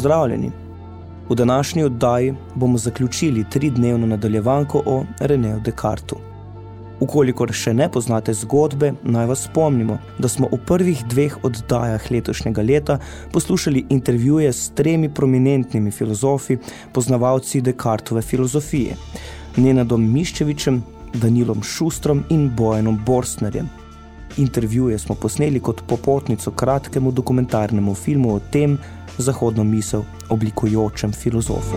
Pozdravljeni. V današnji oddaji bomo zaključili tridnevno nadaljevanko o Renéu Descartu. Ukolikor še ne poznate zgodbe, naj vas spomnimo, da smo v prvih dveh oddajah letošnjega leta poslušali intervjuje s tremi prominentnimi filozofi, poznavalci Descartove filozofije, Nenadom Miščevičem, Danilom Šustrom in Bojanom Borstnerjem. Intervjuje smo posneli kot popotnico kratkemu dokumentarnemu filmu o tem, zahodno misel oblikujočem filozofu.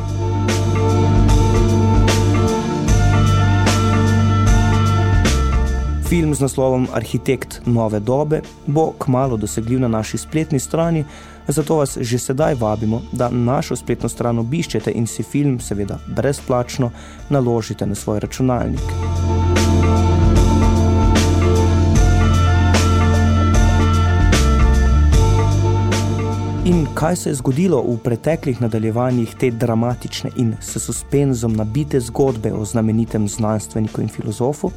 Film z naslovom Arhitekt nove dobe bo kmalo dosegljiv na naši spletni strani, zato vas že sedaj vabimo, da našo spletno stran obiščete in si film, seveda brezplačno, naložite na svoj računalnik. In kaj se je zgodilo v preteklih nadaljevanjih te dramatične in s suspenzom nabite zgodbe o znamenitem znanstveniku in filozofu?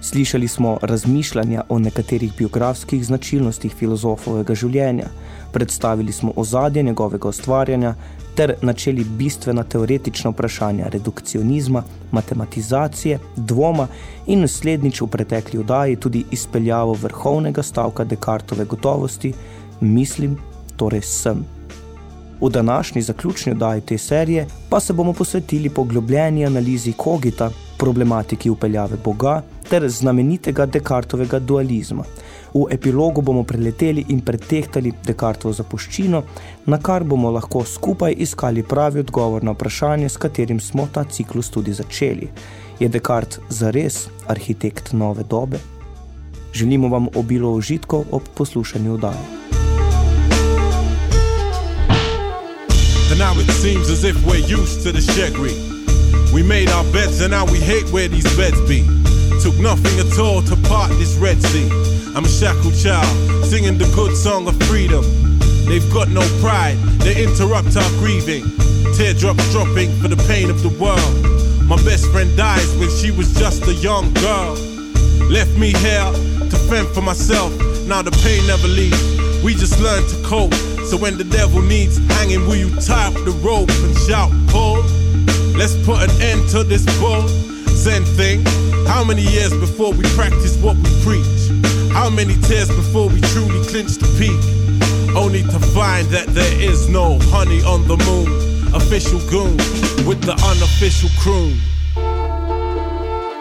Slišali smo razmišljanja o nekaterih biografskih značilnostih filozofovega življenja, predstavili smo ozadje njegovega ustvarjanja ter načeli bistvena teoretična vprašanja redukcionizma, matematizacije, dvoma in slednič v pretekli vdaji tudi izpeljavo vrhovnega stavka Descartove gotovosti, mislim, torej sem. V današnji zaključni oddaji te serije pa se bomo posvetili poglobljeni analizi Kogita, problematiki upeljave Boga ter znamenitega Descartovega dualizma. V epilogu bomo preleteli in pretehtali Descartovo zapuščino, na kar bomo lahko skupaj iskali pravi odgovor na vprašanje, s katerim smo ta ciklus tudi začeli. Je Descartes zares arhitekt nove dobe? Želimo vam obilo užitkov ob poslušanju oddaje. And now it seems as if we're used to the shaggy. We made our beds and now we hate where these beds be. Took nothing at all to part this Red Sea. I'm a shackled child, singing the good song of freedom. They've got no pride, they interrupt our grieving. Teardrops dropping for the pain of the world. My best friend dies when she was just a young girl. Left me here to fend for myself, now the pain never leaves. We just learn to cope so when the devil needs hanging, will you tie up the rope and shout, pull? Let's put an end to this bull Zen thing. How many years before we practice what we preach? How many tears before we truly clinch the peak? Only to find that there is no honey on the moon. Official goon with the unofficial croon.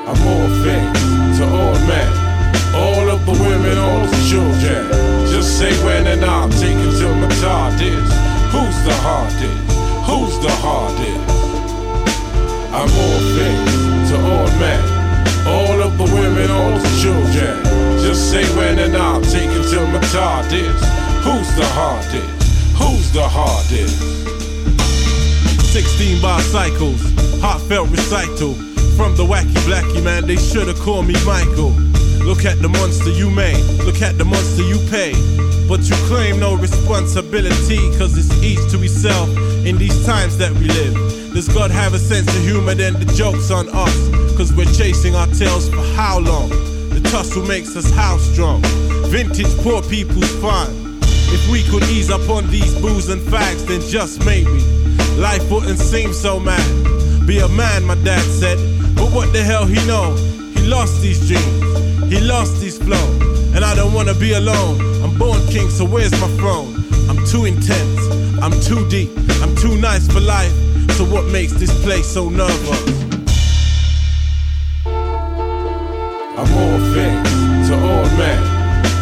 I'm all things to all men. All the women, all the children. Just say when and take it till my is. Who's the hardest? Who's the hardest? I'm all things to all men. All of the women, all the children. Just say when and I'll take it till my is. Who's the hardest? Who's the hardest? 16 bicycles, heartfelt recital. From the wacky blacky man, they should've called me Michael. Look at the monster you made, look at the monster you pay. But you claim no responsibility, cause it's each to himself in these times that we live. Does God have a sense of humor? Then the joke's on us, cause we're chasing our tails for how long? The tussle makes us house strong. Vintage poor people's fun. If we could ease up on these booze and fags, then just maybe life wouldn't seem so mad. Be a man, my dad said, but what the hell he know? He lost these dreams. He lost his flow, and I don't wanna be alone. I'm born king, so where's my throne? I'm too intense, I'm too deep, I'm too nice for life. So what makes this place so nervous? I'm all things to all men,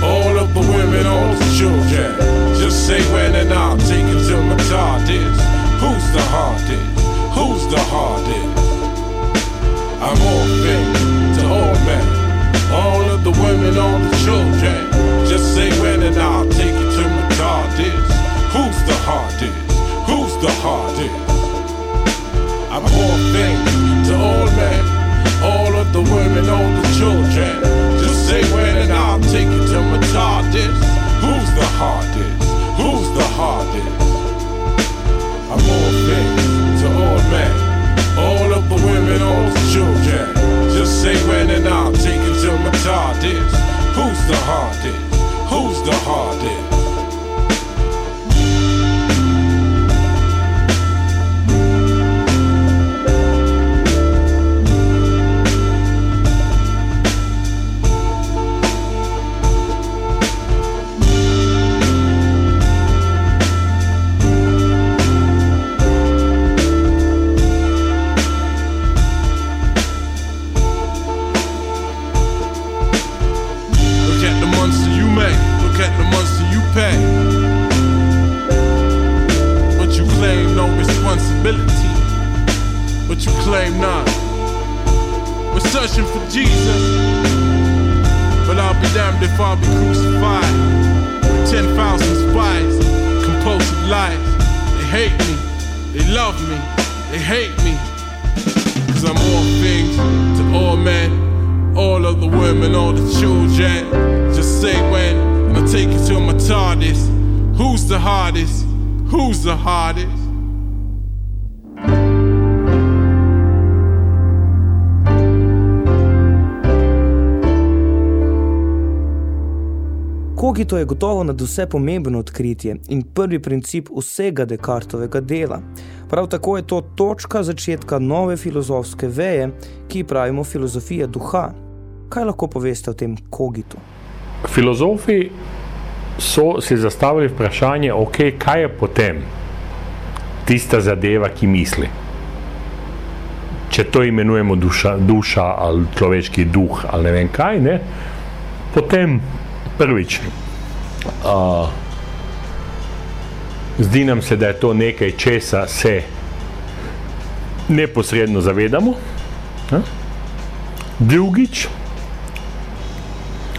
all of the women, all the children. Just say when and I'll take it till my is. Who's the hardest? Who's the hardest? I'm all things it on the children. Just say when and I'll take you to my hardest. Who's the hardest? Who's the hardest? I'm orphan to all men, all of the women, all the children. Just say when and I'll take you to my hardest. Who's the hardest? Who's the hardest? I'm orphan to all men, all of the women, all the children. Just say when and I'll take you to my hardest the haunted. pay. But you claim no responsibility. But you claim not. We're searching for Jesus. But I'll be damned if I'll be crucified. With 10,000 spies, compulsive lies. They hate me. They love me. They hate me. Cause I'm all things to all men. All of the women, all the children. Just say when. I'll take you to my TARDIS. Who's the hardest? Who's the hardest? Kogito je gotovo nad vse pomembno odkritje in prvi princip vsega Descartovega dela. Prav tako je to točka začetka nove filozofske veje, ki pravimo filozofija duha. Kaj lahko poveste o tem kogitu? Filozofi so si zastavili vprašanje, ok, kaj je potem tista zadeva, ki misli. Če to imenujemo duša, duša ali človeški duh ali ne vem kaj, ne, potem prvič. Uh, zdi nam se, da je to nekaj, česa se neposredno zavedamo. Ne? Drugič,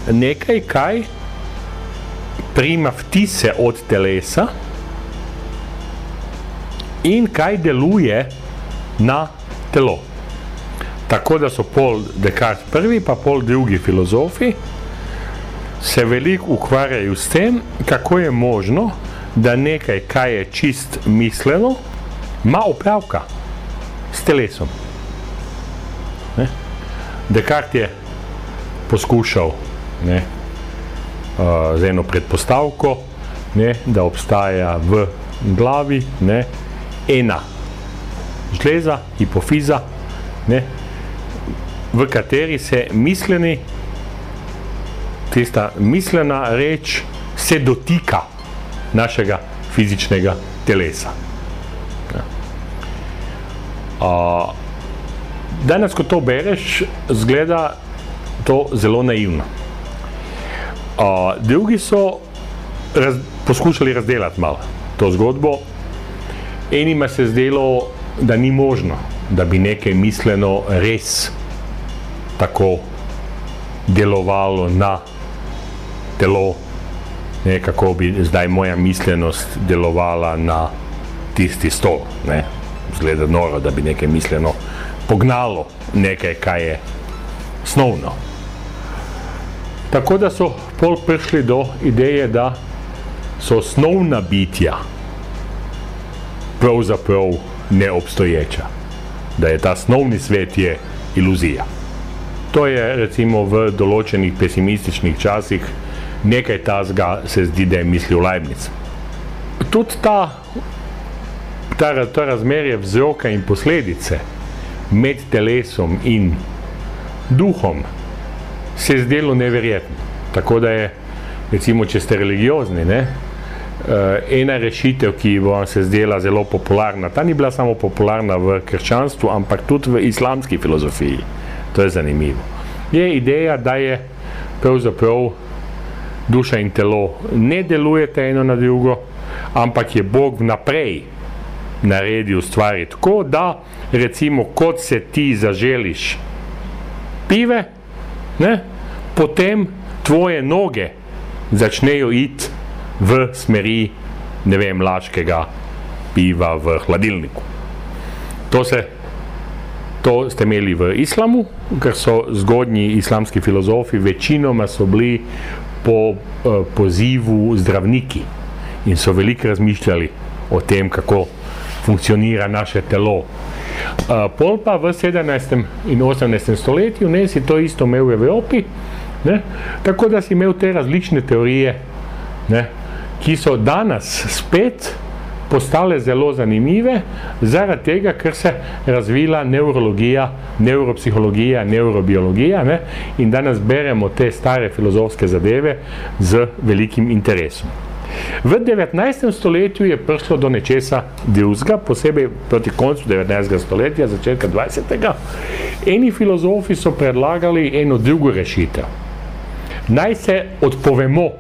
nekaj, kaj prima vtise od telesa in kaj deluje na telo. Tako da so pol Descartes prvi, pa pol drugi filozofi se veliko ukvarjajo s tem, kako je možno, da nekaj, kaj je čist misleno, ima opravka s telesom. Ne? Descartes je poskušal ne, uh, z eno predpostavko, ne, da obstaja v glavi ne, ena žleza, hipofiza, ne, v kateri se misleni, tista mislena reč se dotika našega fizičnega telesa. Ja. Uh, danes, ko to bereš, zgleda to zelo naivno. Uh, drugi so raz, poskušali razdelati malo to zgodbo. Enima se zdelo, da ni možno, da bi nekaj misleno res tako delovalo na telo, ne, kako bi zdaj moja miselnost delovala na tisti stol. Ne. Zgleda noro, da bi nekaj misleno pognalo nekaj, kaj je snovno. Tako da so pol prišli do ideje, da so osnovna bitja pravzaprav neobstoječa, da je ta osnovni svet je iluzija. To je recimo v določenih pesimističnih časih nekaj tazga se zdi, da je mislil Leibniz. Tudi ta, ta, ta razmerje vzroka in posledice med telesom in duhom se je zdelo neverjetno. Tako da je, recimo, če ste religiozni, ne, eh, ena rešitev, ki vam se zdela zelo popularna, ta ni bila samo popularna v krščanstvu, ampak tudi v islamski filozofiji. To je zanimivo. Je ideja, da je pravzaprav duša in telo ne delujete eno na drugo, ampak je Bog vnaprej naredil stvari tako, da recimo kot se ti zaželiš pive, ne, potem tvoje noge začnejo iti v smeri, ne vem, laškega piva v hladilniku. To se To ste imeli v islamu, ker so zgodnji islamski filozofi večinoma so bili po uh, pozivu zdravniki in so veliko razmišljali o tem, kako funkcionira naše telo. Pol pa v 17. in 18. stoletju, ne, si to isto imel v Evropi, ne, tako da si imel te različne teorije, ne, ki so danes spet postale zelo zanimive, zaradi tega, ker se razvila neurologija, neuropsihologija, neurobiologija ne? in danes beremo te stare filozofske zadeve z velikim interesom. V 19. stoletju je prišlo do nečesa drugega, posebej proti koncu 19. stoletja, začetka 20. Eni filozofi so predlagali eno drugo rešitev. Naj se odpovemo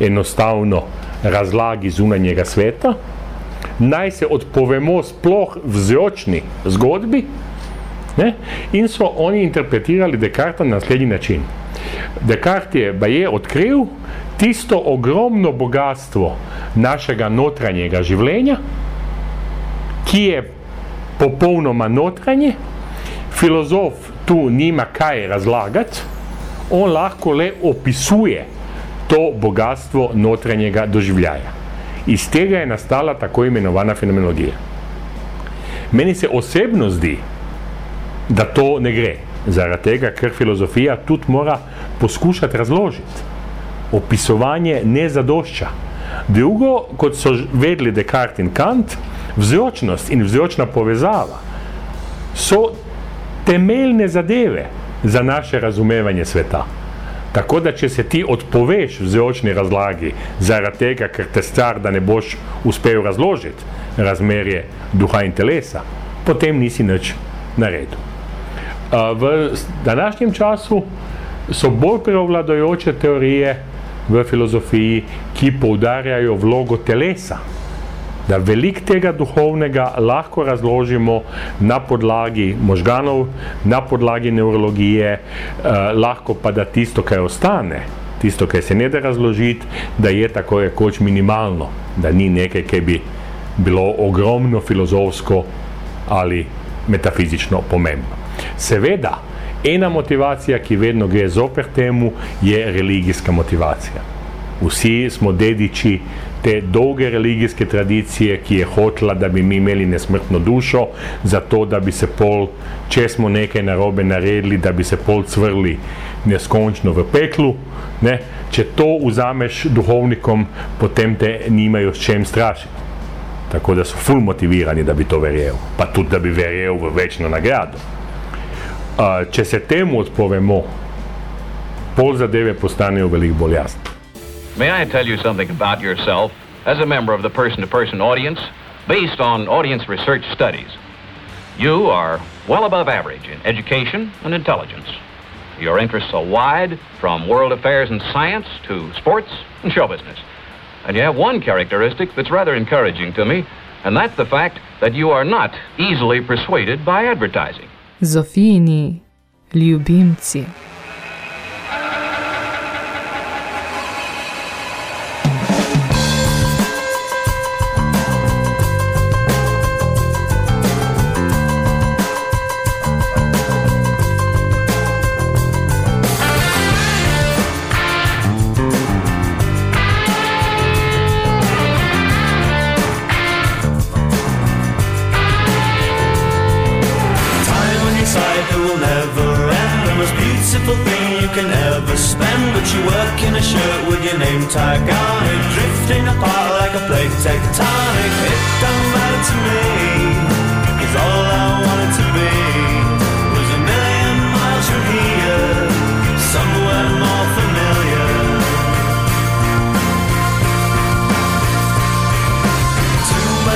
enostavno razlagi zunanjega sveta, naj se odpovemo sploh vzročni zgodbi. Ne? In so oni interpretirali Descartes na naslednji način. Descartes je, je odkril tisto ogromno bogatstvo našega notranjega življenja, ki je popolnoma notranje, filozof tu nima kaj razlagati, on lahko le opisuje to bogatstvo notranjega doživljaja. Iz tega je nastala tako imenovana fenomenologija. Meni se osebno zdi, da to ne gre, zaradi tega, ker filozofija tudi mora poskušati razložiti. Opisovanje ne zadošča. Drugo, kot so vedeli Descartes in Kant, vzročnost in vzročna povezava so temeljne zadeve za naše razumevanje sveta. Tako da, če se ti odpoveš vzročni razlagi zaradi tega, ker te star, da ne boš uspel razložiti razmerje duha in telesa, potem nisi nič naredil. V današnjem času so bolj prevladojoče teorije v filozofiji, ki poudarjajo vlogo telesa da velik tega duhovnega lahko razložimo na podlagi možganov, na podlagi neurologije, eh, lahko pa da tisto, kar ostane, tisto, kar se ne da razložiti, da je tako rekoč minimalno, da ni nekaj, ki bi bilo ogromno filozofsko ali metafizično pomembno. Seveda, ena motivacija, ki vedno gre zoper temu, je religijska motivacija. Vsi smo dediči te dolge religijske tradicije, ki je hotela, da bi mi imeli nesmrtno dušo, zato da bi se pol, če smo nekaj narobe naredili, da bi se pol cvrli neskončno v peklu. Ne? Če to vzameš duhovnikom, potem te nimajo s čem strašiti. Tako da so ful motivirani, da bi to verjel, pa tudi da bi verjel v večno nagrado. Če se temu odpovemo, pol zadeve postanejo veliko bolj jasne. May I tell you something about yourself as a member of the person to person audience based on audience research studies? You are well above average in education and intelligence. Your interests are wide, from world affairs and science to sports and show business. And you have one characteristic that's rather encouraging to me, and that's the fact that you are not easily persuaded by advertising. Zofini, ljubimci. will never end. The most beautiful thing you can ever spend. But you work in a shirt with your name tag on it, drifting apart like a plate tectonic. It don't matter to me, it's all I wanted to be.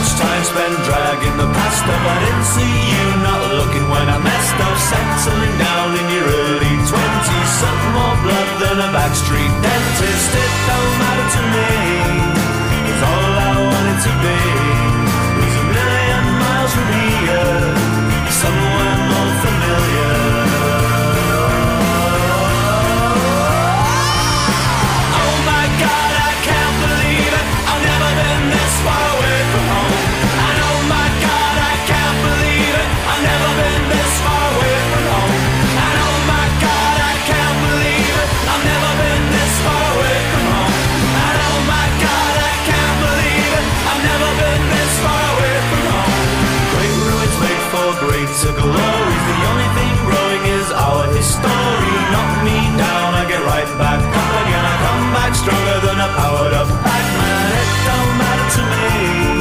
much time spent dragging the past up. I didn't see you not looking when I messed up. Settling down in your early twenties, suck more blood than a backstreet dentist. It don't matter to me. It's all I wanted to be. glories. The only thing growing is our history. Knock me down, I get right back up again. I come back stronger than a powered up Batman. It don't matter to me.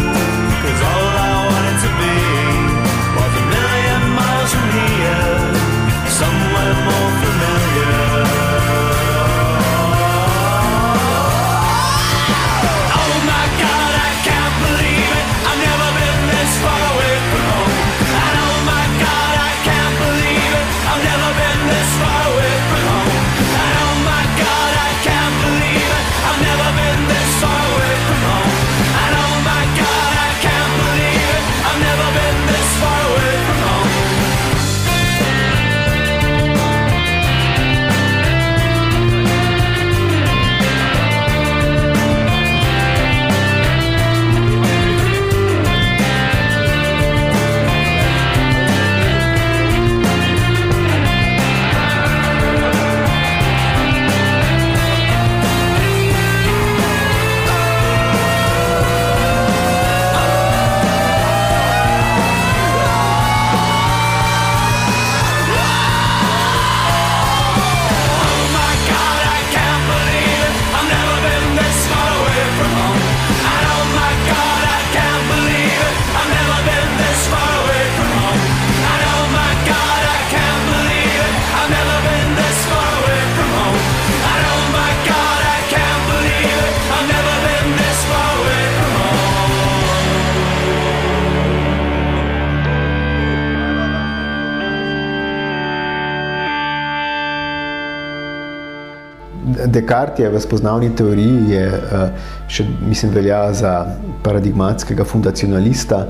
Descartes v spoznavni teoriji je, uh, še, mislim, velja za paradigmatskega fundacionalista.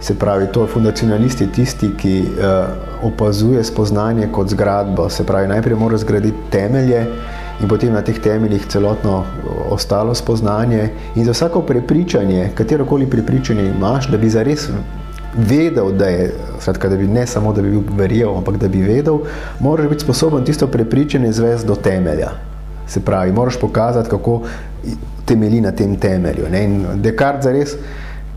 Se pravi, to fundacionalist je tisti, ki uh, opazuje spoznanje kot zgradbo. Se pravi, najprej mora zgraditi temelje in potem na teh temeljih celotno ostalo spoznanje. In za vsako prepričanje, katero koli prepričanje imaš, da bi zares vedel, da je, skratka, da bi ne samo, da bi bil verjel, ampak da bi vedel, moraš biti sposoben tisto prepričanje zvesti do temelja. Se pravi, moraš pokazati, kako temelji na tem temelju. Ne? In Descartes zares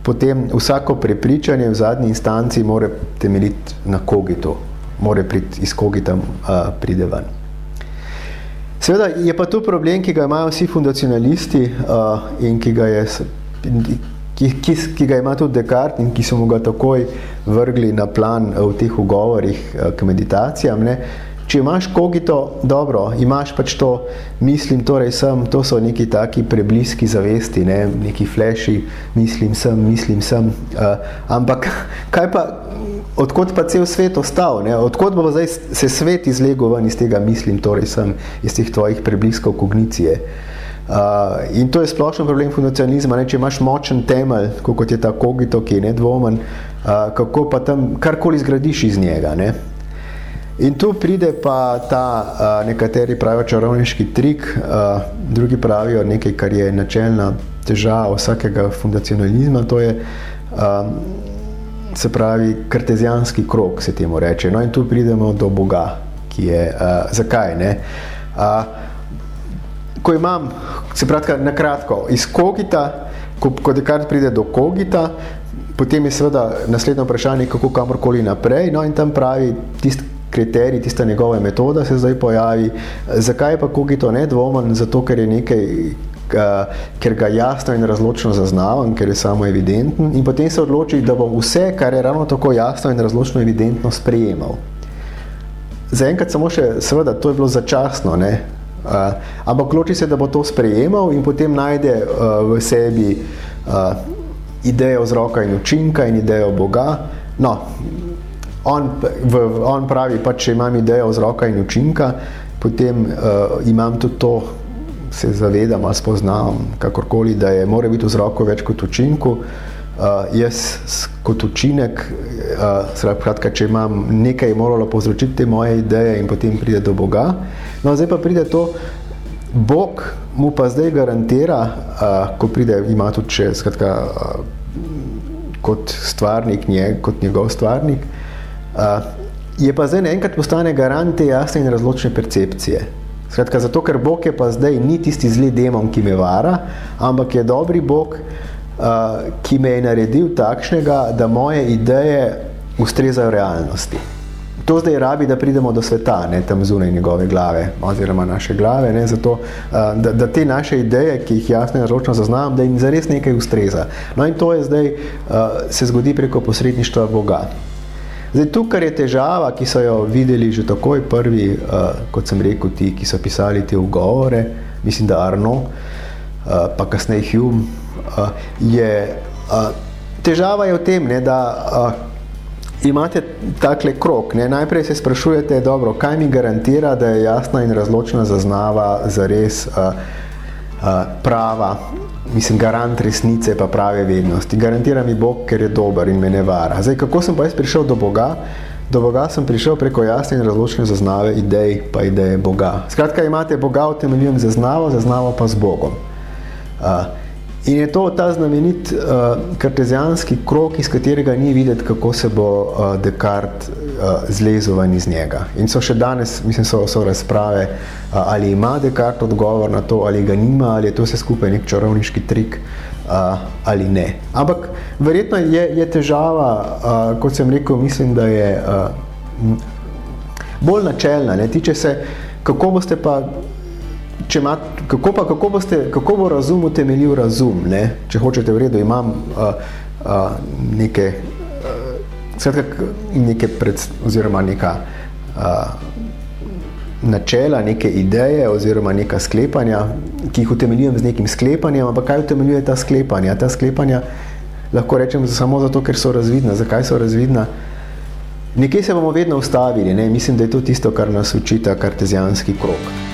potem vsako prepričanje v zadnji instanci mora temeljiti na kogitu, mora iz kogita uh, pride ven. Seveda je pa to problem, ki ga imajo vsi fundacionalisti uh, in ki ga, je, ki, ki, ki ga ima tudi Descartes in ki so mu ga takoj vrgli na plan v teh ugovorih uh, k meditacijam. Ne? Če imaš kogito, dobro, imaš pač to, mislim, torej sem, to so neki taki prebliski zavesti, ne? neki fleši, mislim sem, mislim sem, uh, ampak kaj pa, odkot pa cel svet ostal, ne? odkot bo zdaj se svet izlegel ven iz tega mislim, torej sem, iz teh tvojih prebliskov kognicije. Uh, in to je splošen problem fundacionalizma, ne? če imaš močen temelj, kot je ta kogito, ki je nedvomen, uh, kako pa tam karkoli zgradiš iz njega. Ne? In tu pride pa ta, uh, nekateri pravijo čarovniški trik, uh, drugi pravijo nekaj, kar je načelna težava vsakega fundacionalizma, to je, uh, se pravi, kartezijanski krok, se temu reče. No in tu pridemo do Boga, ki je, uh, zakaj, ne? Uh, ko imam, se pravi, na kratko, iz kogita, ko, ko dekart pride do kogita, potem je seveda naslednje vprašanje, kako kamorkoli naprej, no in tam pravi tisti, kriterij, tista njegova metoda se zdaj pojavi. Zakaj pa kogito nedvomen? Zato, ker je nekaj, ker ga jasno in razločno zaznavam, ker je samo evidenten in potem se odloči, da bom vse, kar je ravno tako jasno in razločno evidentno sprejemal. Zaenkrat samo še, seveda, to je bilo začasno, ne? Uh, ampak odloči se, da bo to sprejemal in potem najde uh, v sebi uh, idejo vzroka in učinka in idejo Boga. No, on, v, on pravi, pa če imam idejo vzroka in učinka, potem uh, imam tudi to, se zavedam ali spoznam, kakorkoli, da je mora biti vzroko več kot učinku. Uh, jaz kot učinek, uh, kratka, če imam nekaj, je moralo povzročiti te moje ideje in potem pride do Boga. No, zdaj pa pride to, Bog mu pa zdaj garantira, uh, ko pride, ima tudi še, skratka, uh, kot stvarnik, nje, kot njegov stvarnik, je pa zdaj naenkrat postane garant te jasne in razločne percepcije. Skratka, zato, ker Bog je pa zdaj ni tisti zli demon, ki me vara, ampak je dobri Bog, uh, ki me je naredil takšnega, da moje ideje ustrezajo realnosti. To zdaj rabi, da pridemo do sveta, ne tam zunaj njegove glave, oziroma naše glave, ne, zato, uh, da, da te naše ideje, ki jih jasno in razločno zaznam, da jim zares nekaj ustreza. No in to je zdaj, uh, se zgodi preko posredništva Boga. Zdaj, tu, je težava, ki so jo videli že takoj prvi, uh, kot sem rekel, ti, ki so pisali te ugovore, mislim, da Arno, uh, pa kasneje Hume, uh, je uh, težava je v tem, ne, da uh, imate takle krok. Ne, najprej se sprašujete, dobro, kaj mi garantira, da je jasna in razločna zaznava za res uh, uh, prava mislim, garant resnice pa prave vednosti. Garantira mi Bog, ker je dober in me ne vara. Zdaj, kako sem pa jaz prišel do Boga? Do Boga sem prišel preko jasne in razločne zaznave idej pa ideje Boga. Skratka, imate Boga utemeljen zaznavo, zaznavo pa z Bogom. Uh, In je to ta znamenit uh, kartezijanski krok, iz katerega ni videti, kako se bo uh, Descartes uh, zlezel ven iz njega. In so še danes, mislim, so, so razprave, uh, ali ima Descartes odgovor na to, ali ga nima, ali je to vse skupaj nek čarovniški trik uh, ali ne. Ampak verjetno je, je težava, uh, kot sem rekel, mislim, da je uh, bolj načelna. Ne? Tiče se, kako boste pa če ima, kako, pa, kako, boste, kako bo razum utemeljil razum, ne? če hočete v redu, imam uh, uh, neke, uh, skratka, neke pred, oziroma neka uh, načela, neke ideje oziroma neka sklepanja, ki jih utemeljujem z nekim sklepanjem, ampak kaj utemeljuje ta sklepanja? Ta sklepanja lahko rečem samo zato, ker so razvidna. Zakaj so razvidna? Nekje se bomo vedno ustavili, ne? mislim, da je to tisto, kar nas učita kartezijanski krok.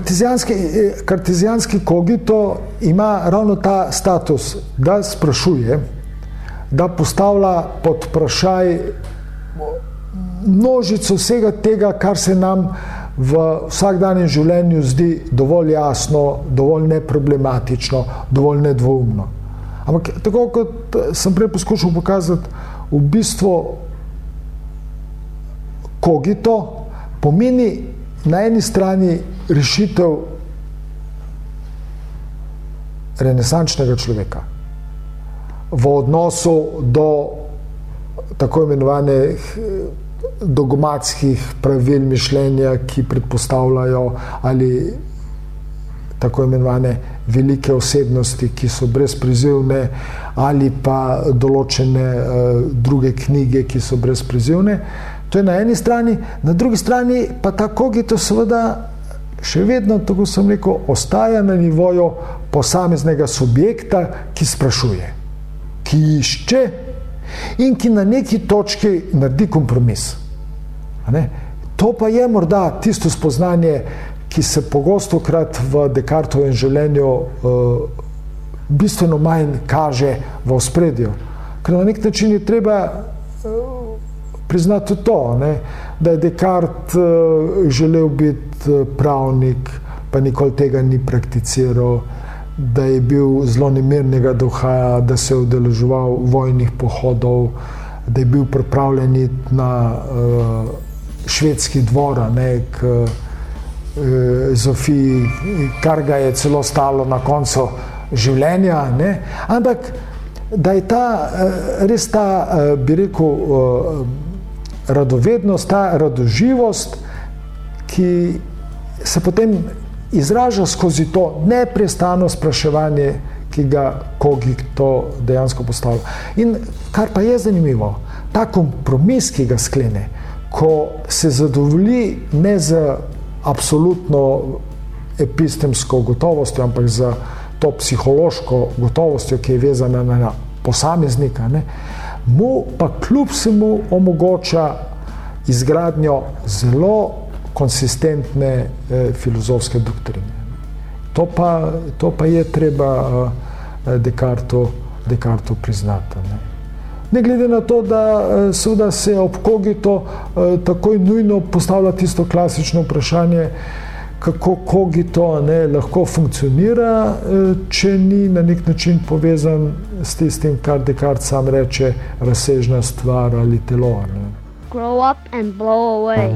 Kartezijanski, eh, kartezijanski kogito ima ravno ta status, da sprašuje, da postavlja pod vprašaj množico vsega tega, kar se nam v vsakdanjem življenju zdi dovolj jasno, dovolj neproblematično, dovolj nedvoumno. Ampak tako kot sem prej poskušal pokazati, v bistvu kogito pomeni na eni strani rešitev renesančnega človeka v odnosu do tako imenovanih dogmatskih pravil mišljenja, ki predpostavljajo ali tako imenovane velike osebnosti, ki so brezprizivne, ali pa določene uh, druge knjige, ki so brezprizivne. To je na eni strani, na drugi strani pa ta kogito seveda še vedno, tako sem rekel, ostaja na nivoju posameznega subjekta, ki sprašuje, ki išče in ki na neki točki naredi kompromis. To pa je morda tisto spoznanje, ki se pogosto krat v Descartovem življenju uh, bistveno manj kaže v ospredju. Ker na nek način je treba priznati to, ne? Da je Descartes uh, želel biti pravnik, pa nikoli tega ni prakticiral, da je bil zelo nemirnega duha, da se je udeleževal vojnih pohodov, da je bil pripravljen na uh, švedski dvor, ne, k uh, Zofiji, kar ga je celo stalo na koncu življenja. Ne. Ampak da je ta res ta, bi rekel, radovednost, ta radoživost, ki se potem izraža skozi to neprestano spraševanje, ki ga kogi to dejansko postavlja. In kar pa je zanimivo, ta kompromis, ki ga sklene, ko se zadovolji ne z absolutno epistemsko gotovostjo, ampak z to psihološko gotovostjo, ki je vezana na posameznika, ne, mu pa kljub vsemu omogoča izgradnjo zelo konsistentne eh, filozofske doktrine. To pa, to pa je treba eh, Descartu, Descartu priznati. Ne. Ne glede na to, da eh, seveda se ob kogito eh, takoj nujno postavlja tisto klasično vprašanje, kako kogito ne, lahko funkcionira, eh, če ni na nek način povezan s tistim, kar Descartes sam reče, razsežna stvar ali telo. Ne. Grow up and blow away.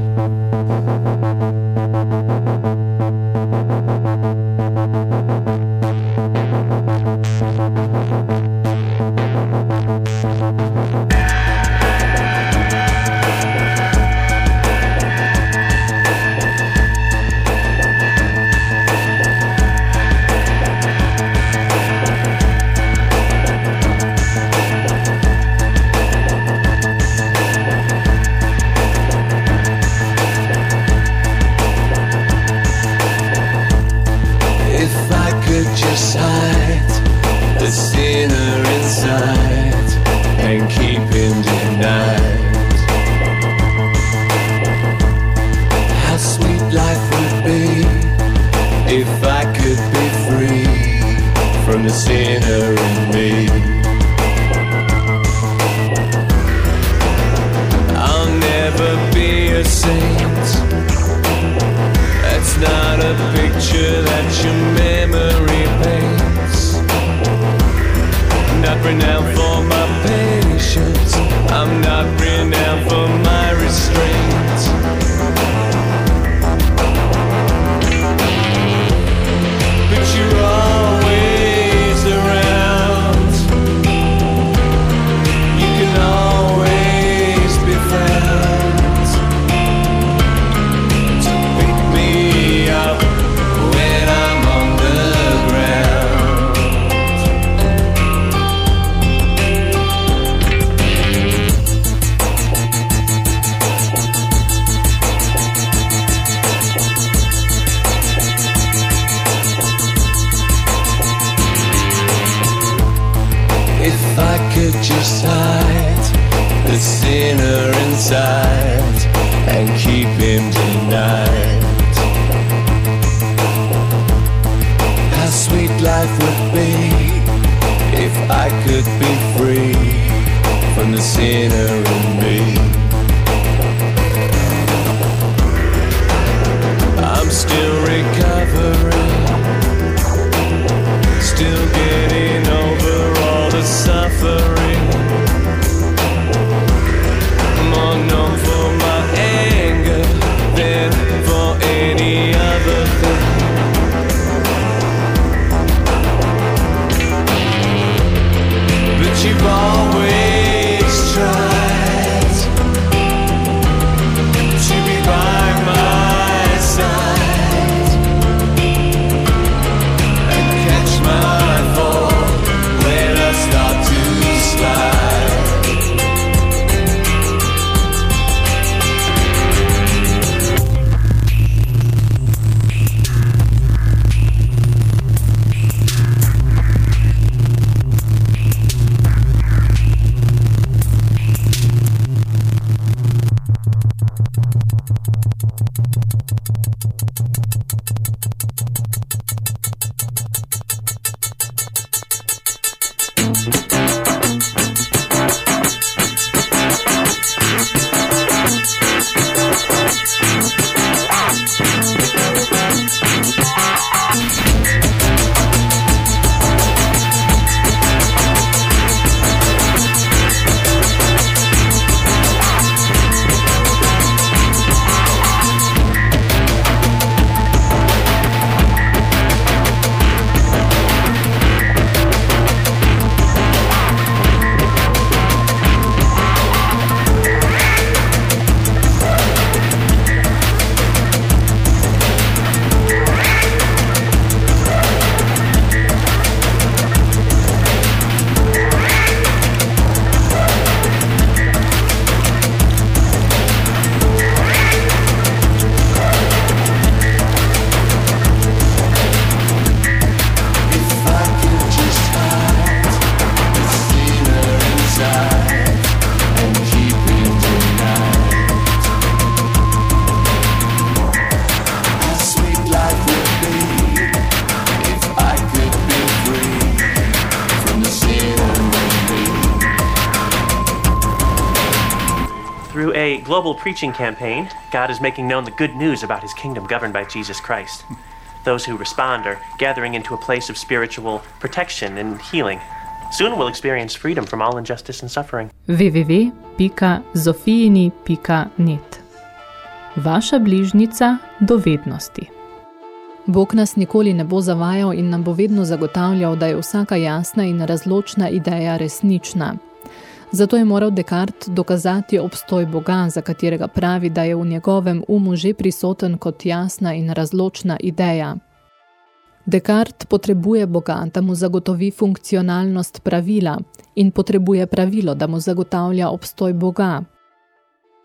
Global preaching campaign, God is making known the good news about his kingdom governed by Jesus Christ. Those who respond are gathering into a place of spiritual protection and healing. Soon we'll experience freedom from all injustice and suffering. www.zofijini.net Vaša bližnica dovednosti. Bog nas nikoli ne bo zavajal in nam bo vedno zagotavljal, da je vsaka jasna in razločna ideja resnična. Zato je moral Descartes dokazati obstoj Boga, za katerega pravi, da je v njegovem umu že prisoten kot jasna in razločna ideja. Descartes potrebuje Boga, da mu zagotovi funkcionalnost pravila in potrebuje pravilo, da mu zagotavlja obstoj Boga.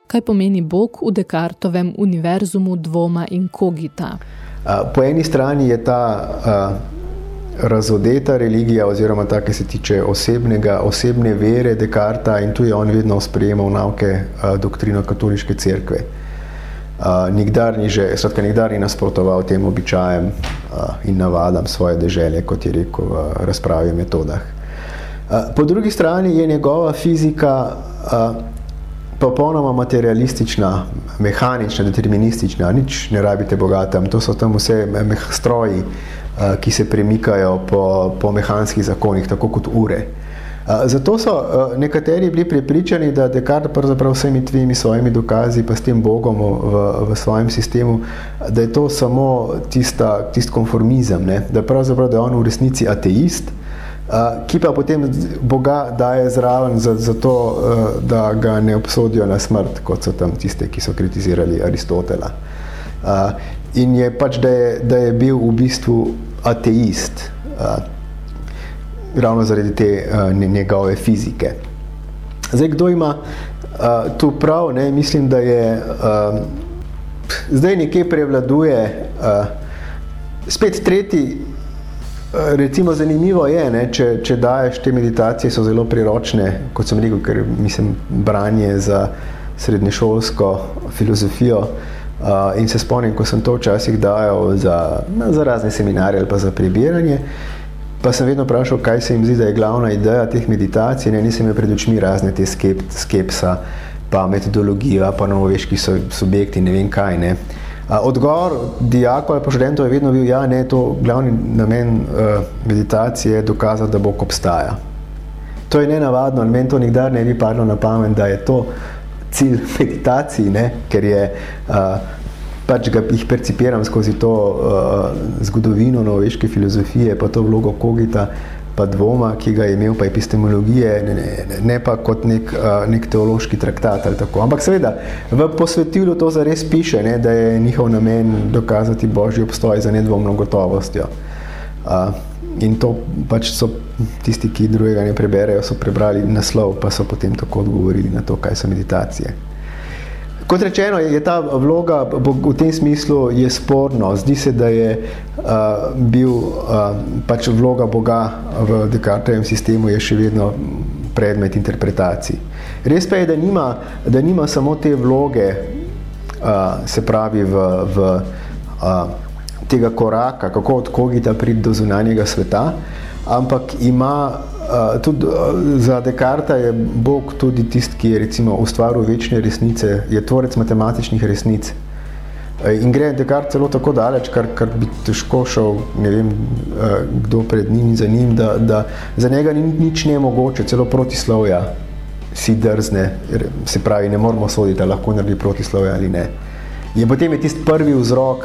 Kaj pomeni Bog v Descartovem univerzumu dvoma in kogita? Po eni strani je ta uh, razodeta religija oziroma ta, ki se tiče osebnega, osebne vere Descarta in tu je on vedno sprejemal nauke uh, doktrino katoliške cerkve. Uh, nikdar ni že, skratka, nikdar ni nasprotoval tem običajem uh, in navadam svoje deželje, kot je rekel v razpravi o metodah. Uh, po drugi strani je njegova fizika uh, popolnoma materialistična, mehanična, deterministična, nič ne rabite Boga tam, to so tam vse meh stroji, ki se premikajo po, po mehanskih zakonih, tako kot ure. Zato so nekateri bili prepričani, da Descartes pravzaprav vsemi tvimi svojimi dokazi, pa s tem Bogom v, v svojem sistemu, da je to samo tista, tist konformizem, ne? da pravzaprav da je on v resnici ateist, ki pa potem Boga daje zraven za, za to, da ga ne obsodijo na smrt, kot so tam tiste, ki so kritizirali Aristotela. In je pač, da je, da je bil v bistvu ateist, uh, ravno zaradi te uh, njegove fizike. Zdaj, kdo ima uh, tu prav, ne, mislim, da je uh, zdaj nekje prevladuje uh, spet tretji Recimo zanimivo je, ne, če, če daješ te meditacije, so zelo priročne, kot sem rekel, ker mislim branje za srednješolsko filozofijo. Uh, in se spomnim, ko sem to včasih dajal za, na, za razne seminarje ali pa za prebiranje, pa sem vedno vprašal, kaj se jim zdi, da je glavna ideja teh meditacij. Ne, nisem imel pred očmi razne te skep, skepsa, pa metodologija, pa novoveški subjekti, ne vem kaj. Ne. Uh, Odgovor dijakov ali pa študentov je vedno bil, ja, je to glavni namen uh, meditacije, je dokazati, da Bog obstaja. To je nenavadno, meni to nikdar ne bi padlo na pamet, da je to cilj meditaciji, ne? ker je uh, pač ga jih percipiram skozi to uh, zgodovino novoveške filozofije, pa to vlogo kogita, pa dvoma, ki ga je imel, pa epistemologije, ne, ne, ne pa kot nek, uh, nek teološki traktat ali tako. Ampak seveda, v posvetilju to zares piše, ne, da je njihov namen dokazati božji obstoj za nedvomno gotovostjo. Uh, in to pač so tisti, ki drugega ne preberejo, so prebrali naslov, pa so potem tako odgovorili na to, kaj so meditacije. Kot rečeno, je ta vloga v tem smislu je sporno. Zdi se, da je uh, bil uh, pač vloga Boga v Descartesovem sistemu je še vedno predmet interpretacij. Res pa je, da nima, da nima samo te vloge, uh, se pravi v, v uh, tega koraka, kako od kogita priti do zunanjega sveta, ampak ima uh, tudi uh, za Descarta je Bog tudi tisti, ki je recimo ustvaril večne resnice, je tvorec matematičnih resnic. In gre Descartes celo tako daleč, kar, kar bi težko šel, ne vem, kdo pred njim in za njim, da, da za njega ni nič ne mogoče, celo protislovja si drzne, se pravi, ne moramo soditi, da lahko naredi protislovje ali ne. In potem je tisti prvi vzrok,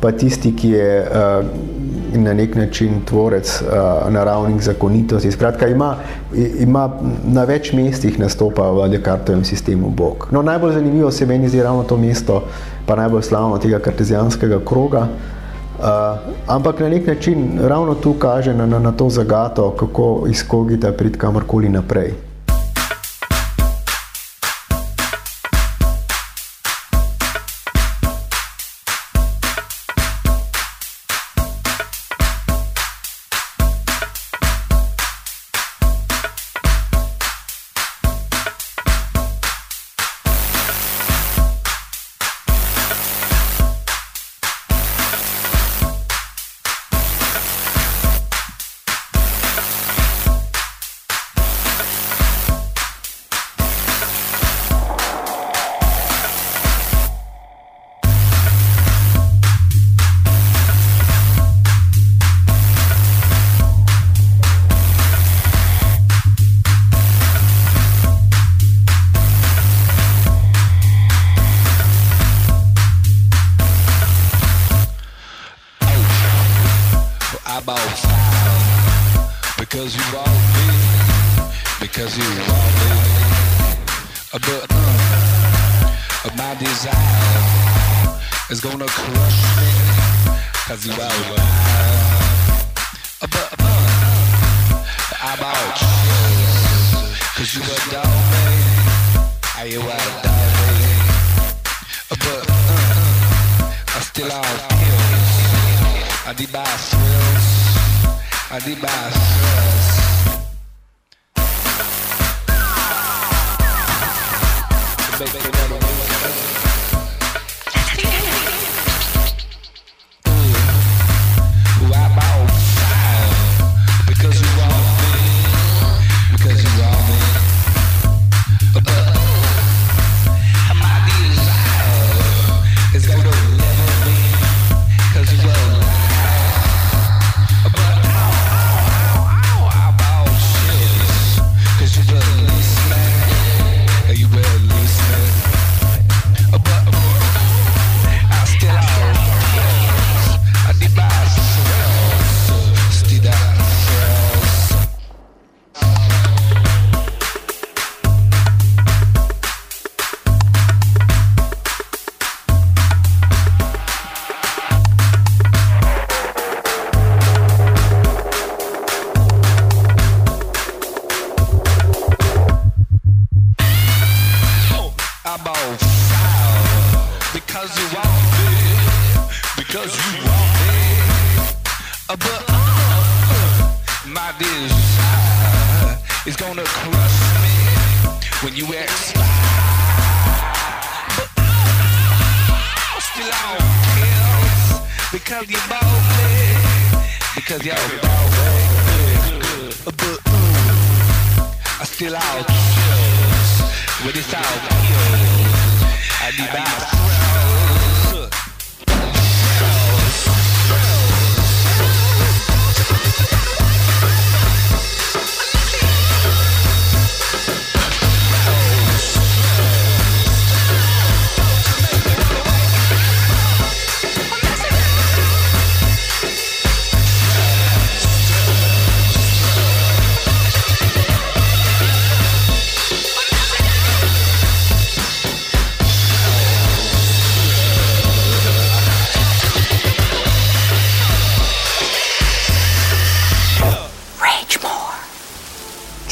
pa tisti, ki je uh, na nek način tvorec uh, naravnih zakonitosti. Skratka, ima, ima na več mestih nastopa v Descartovem sistemu Bog. No, najbolj zanimivo se meni zdi ravno to mesto, pa najbolj slavno tega kartezijanskega kroga. Uh, ampak na nek način ravno tu kaže na, na, na to zagato, kako izkogita prid kamorkoli naprej. baby.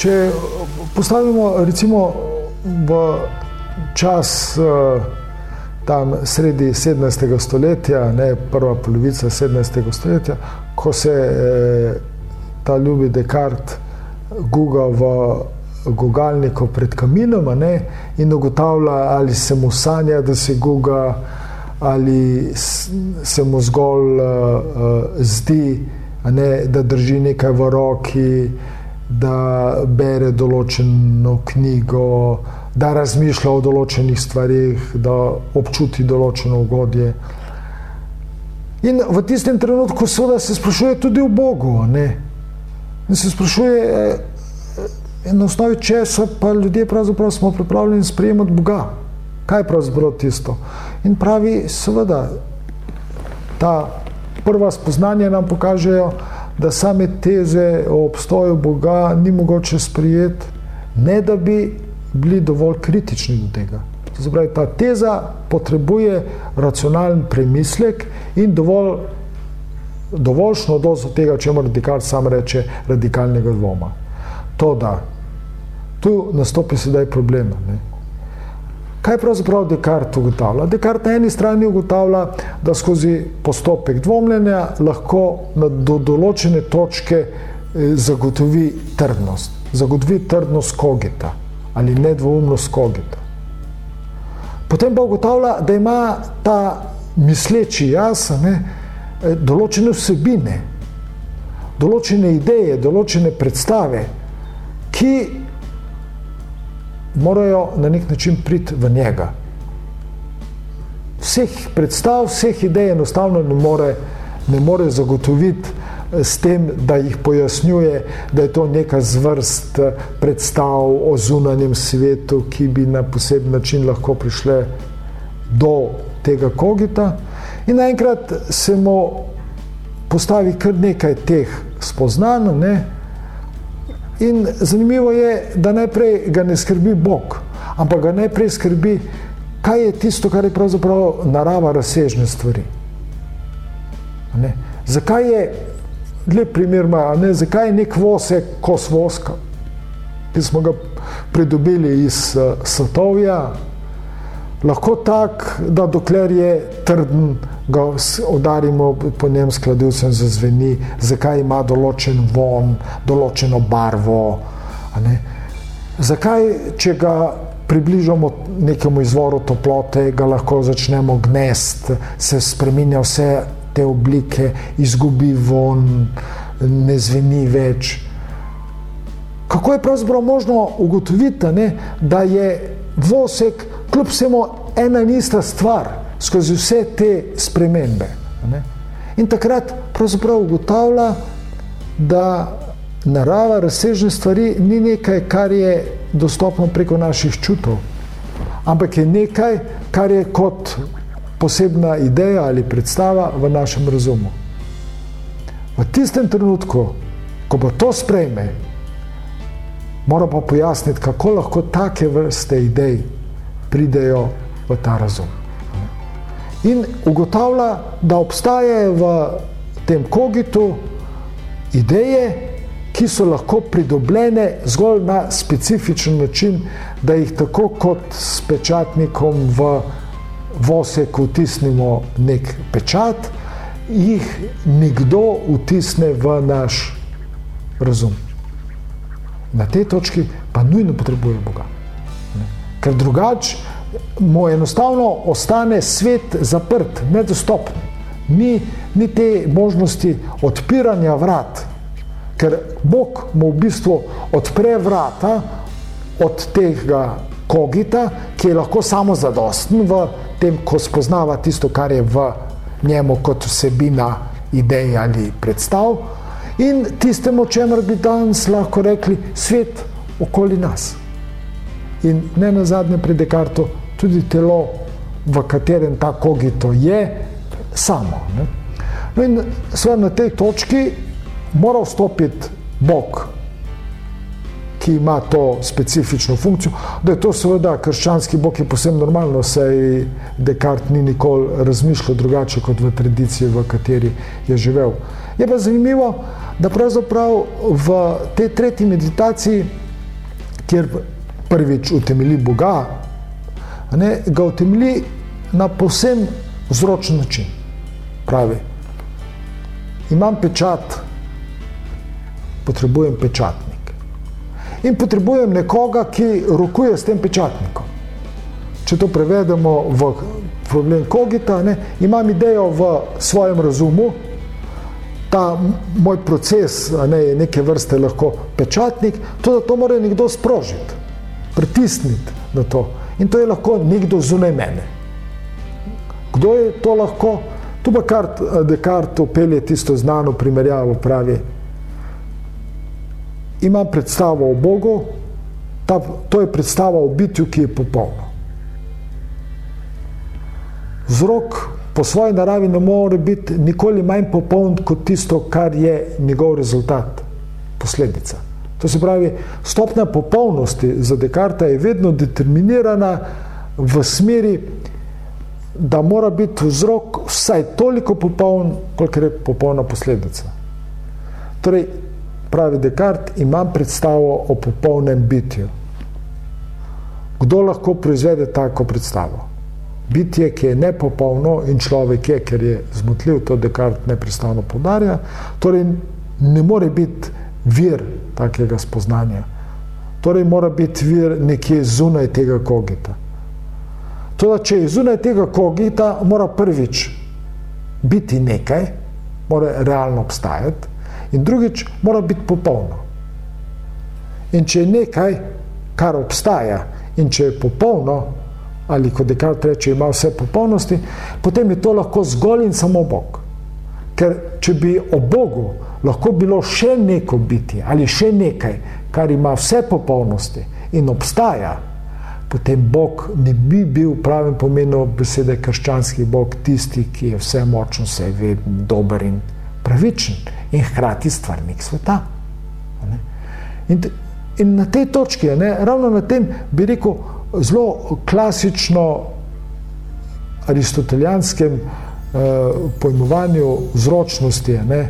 Če postavimo recimo v čas eh, tam sredi 17. stoletja, ne prva polovica 17. stoletja, ko se eh, ta ljubi Descartes guga v gugalniku pred kaminom ne, in ugotavlja, ali se mu sanja, da se guga, ali se mu zgolj uh, uh, zdi, ne, da drži nekaj v roki, da bere določeno knjigo, da razmišlja o določenih stvarih, da občuti določeno ugodje. In v tistem trenutku seveda se sprašuje tudi o Bogu. Ne? In se sprašuje, eh, na osnovi česa pa ljudje pravzaprav smo pripravljeni sprejemati Boga. Kaj je pravzaprav tisto? In pravi, seveda, ta prva spoznanja nam pokažejo, da same teze o obstoju Boga ni mogoče sprijeti, ne da bi bili dovolj kritični do tega. Zapravi, ta teza potrebuje racionalen premislek in dovolj, dovoljšno dozo tega, če mora radikal sam reče, radikalnega dvoma. To, da tu nastopi sedaj problem. Ne? Kaj pravzaprav Descartes ugotavlja? Descartes na eni strani ugotavlja, da skozi postopek dvomljenja lahko do določene točke eh, zagotovi trdnost, zagotovi trdnost kogita ali nedvoumnost kogita. Potem pa ugotavlja, da ima ta misleči jaz ne, eh, določene vsebine, določene ideje, določene predstave, ki morajo na nek način priti v njega. Vseh predstav, vseh idej enostavno ne more, ne more zagotoviti eh, s tem, da jih pojasnjuje, da je to neka zvrst eh, predstav o zunanjem svetu, ki bi na poseben način lahko prišle do tega kogita. In naenkrat se mu postavi kar nekaj teh spoznanj, ne, In zanimivo je, da najprej ga ne skrbi Bog, ampak ga najprej skrbi, kaj je tisto, kar je pravzaprav narava razsežne stvari. Ne? Zakaj je, lep primer ima, ne? zakaj je nek vosek kos voska, ki smo ga pridobili iz uh, Satovja, lahko tak, da dokler je trden, ga udarimo po njem skladilcem za zveni, zakaj ima določen von, določeno barvo. Zakaj, če ga približamo nekemu izvoru toplote, ga lahko začnemo gnest, se spremenja vse te oblike, izgubi von, ne zveni več. Kako je pravzaprav možno ugotoviti, ne, da je vosek kljub vsemu ena in ista stvar skozi vse te spremembe. Ne? In takrat pravzaprav ugotavlja, da narava razsežne stvari ni nekaj, kar je dostopno preko naših čutov, ampak je nekaj, kar je kot posebna ideja ali predstava v našem razumu. V tistem trenutku, ko pa to sprejme, mora pa pojasniti, kako lahko take vrste idej pridejo v ta razum. In ugotavlja, da obstajajo v tem kogitu ideje, ki so lahko pridobljene zgolj na specifičen način, da jih tako kot s pečatnikom v vosek vtisnimo nek pečat, jih nekdo vtisne v naš razum. Na tej točki pa nujno potrebuje Boga ker drugače mu enostavno ostane svet zaprt, nedostopen. Ni, ni te možnosti odpiranja vrat, ker Bog mu v bistvu odpre vrata od tega kogita, ki je lahko samo zadosten v tem, ko spoznava tisto, kar je v njemu kot vsebina idej ali predstav, in tistemu, čemer bi danes lahko rekli, svet okoli nas in ne na zadnje pri Dekartu, tudi telo, v katerem ta kogito je, samo. Ne? No in seveda na tej točki mora vstopiti Bog, ki ima to specifično funkcijo, da je to seveda krščanski Bog je posebno normalno, saj Dekart ni nikoli razmišljal drugače kot v tradiciji, v kateri je živel. Je pa zanimivo, da pravzaprav v tej tretji meditaciji, kjer prvič utemelji Boga, ne, ga utemelji na povsem vzročen način. Pravi, imam pečat, potrebujem pečatnik. In potrebujem nekoga, ki rokuje s tem pečatnikom. Če to prevedemo v problem kogita, ne, imam idejo v svojem razumu, ta moj proces ne, je neke vrste lahko pečatnik, to, da to mora nekdo sprožiti, pritisniti na to. In to je lahko nekdo zunaj mene. Kdo je to lahko? Tu pa kart, Descartes upelje tisto znano primerjavo, pravi, imam predstavo o Bogu, ta, to je predstava o bitju, ki je popolno. Vzrok po svoji naravi ne more biti nikoli manj popoln kot tisto, kar je njegov rezultat, posledica. To se pravi, stopnja popolnosti za Descartes je vedno determinirana v smeri, da mora biti vzrok vsaj toliko popoln, koliko je popolna posledica. Torej, pravi Descartes, imam predstavo o popolnem bitju. Kdo lahko proizvede tako predstavo? Bitje, ki je nepopolno in človek je, ker je zmotljiv, to Descartes neprestano podarja, torej ne more biti vir takega spoznanja. Torej mora biti vir nekje zunaj tega kogita. Toda, če je zunaj tega kogita, mora prvič biti nekaj, mora realno obstajati, in drugič mora biti popolno. In če je nekaj, kar obstaja, in če je popolno, ali kot Descartes reče, ima vse popolnosti, potem je to lahko zgolj in samo Bog. Ker če bi o Bogu lahko bilo še neko biti ali še nekaj, kar ima vse popolnosti in obstaja, potem Bog ne bi bil v pravem pomenu besede krščanski Bog tisti, ki je vse močno, vse veden, dober in pravičen in hkrati stvarnik sveta. In, in na tej točki, ne, ravno na tem bi rekel, zelo klasično aristotelijanskem eh, pojmovanju vzročnosti, ne,